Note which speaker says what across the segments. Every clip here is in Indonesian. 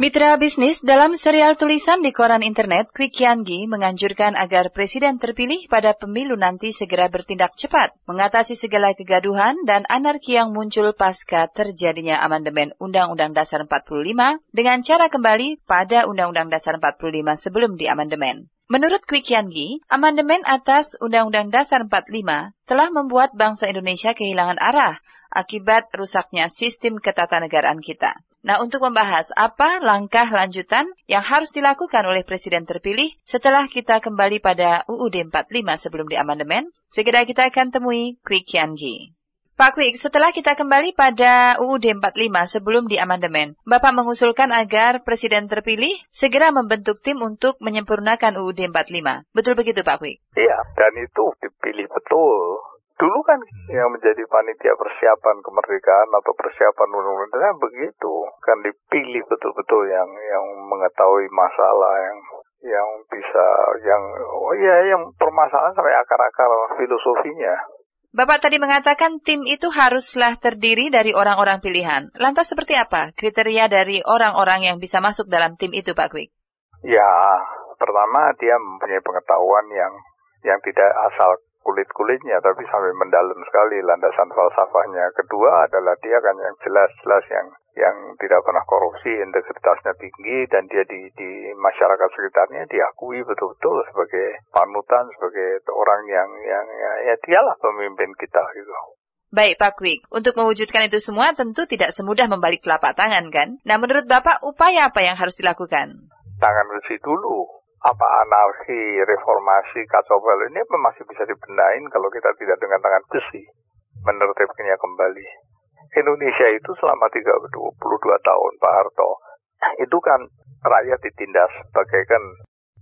Speaker 1: Mitra bisnis dalam serial tulisan di koran internet, Quick Yangi menganjurkan agar presiden terpilih pada pemilu nanti segera bertindak cepat, mengatasi segala kegaduhan dan anarki yang muncul pasca terjadinya amandemen Undang-Undang Dasar 45 dengan cara kembali pada Undang-Undang Dasar 45 sebelum diamandemen. Menurut Quick Yangi, amandemen atas Undang-Undang Dasar 45 telah membuat bangsa Indonesia kehilangan arah akibat rusaknya sistem ketatanegaraan kita. Nah, untuk membahas apa langkah lanjutan yang harus dilakukan oleh Presiden terpilih setelah kita kembali pada UUD 45 sebelum diamandemen, segera kita akan temui Quick Yangi. Pak Kwik, setelah kita kembali pada UUD 45 sebelum di amandemen, Bapak mengusulkan agar Presiden terpilih segera membentuk tim untuk menyempurnakan UUD 45. Betul begitu Pak Kwik?
Speaker 2: Iya, dan itu dipilih betul. Dulu kan yang menjadi panitia persiapan kemerdekaan atau persiapan undang-undang begitu. Kan dipilih betul-betul yang yang mengetahui masalah yang yang bisa yang oh ya yang permasalahan sampai akar-akar filosofinya.
Speaker 1: Bapak tadi mengatakan tim itu haruslah terdiri dari orang-orang pilihan. Lantas seperti apa kriteria dari orang-orang yang bisa masuk dalam tim itu, Pak Kwik?
Speaker 2: Ya, pertama dia mempunyai pengetahuan yang yang tidak asal kulit-kulitnya tapi sampai mendalam sekali landasan falsafahnya. Kedua adalah dia kan yang jelas-jelas yang yang tidak pernah korupsi, integritasnya tinggi dan dia di, di masyarakat sekitarnya diakui betul-betul sebagai panutan, sebagai orang yang yang ya, ya dialah pemimpin kita gitu.
Speaker 1: Baik Pak Kwik, untuk mewujudkan itu semua tentu tidak semudah membalik telapak tangan kan? Nah menurut Bapak upaya apa yang harus dilakukan?
Speaker 2: Tangan besi dulu, apa anarki, reformasi, kacau balau ini masih bisa dibenain kalau kita tidak dengan tangan besi menertibkannya kembali. Indonesia itu selama 32 tahun Pak Harto itu kan rakyat ditindas bagaikan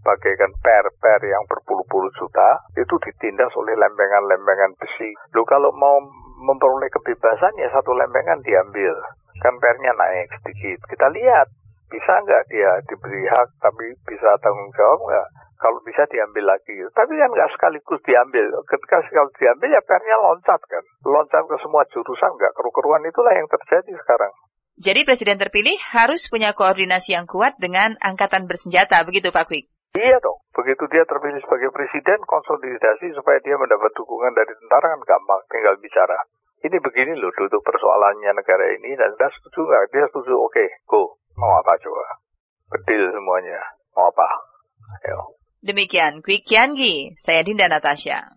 Speaker 2: bagaikan per-per yang berpuluh-puluh juta itu ditindas oleh lempengan-lempengan besi. Lo kalau mau memperoleh kebebasan ya satu lempengan diambil. Kan pernya naik sedikit. Kita lihat bisa nggak dia diberi hak tapi bisa tanggung jawab nggak? kalau bisa diambil lagi. Tapi kan nggak sekaligus diambil. Ketika sekali diambil ya pernya loncat kan. Loncat ke semua jurusan nggak keru-keruan itulah yang terjadi sekarang.
Speaker 1: Jadi presiden terpilih harus punya koordinasi yang kuat dengan angkatan bersenjata, begitu Pak Kwik?
Speaker 2: Iya dong. Begitu dia terpilih sebagai presiden, konsolidasi supaya dia mendapat dukungan dari tentara kan gampang, tinggal bicara. Ini begini loh duduk persoalannya negara ini dan dia setuju nggak? Dia setuju, oke, okay, go. Mau apa coba? Bedil semuanya. Mau apa? Ayo.
Speaker 1: Demikian Quick Kiangi, saya Dinda Natasha.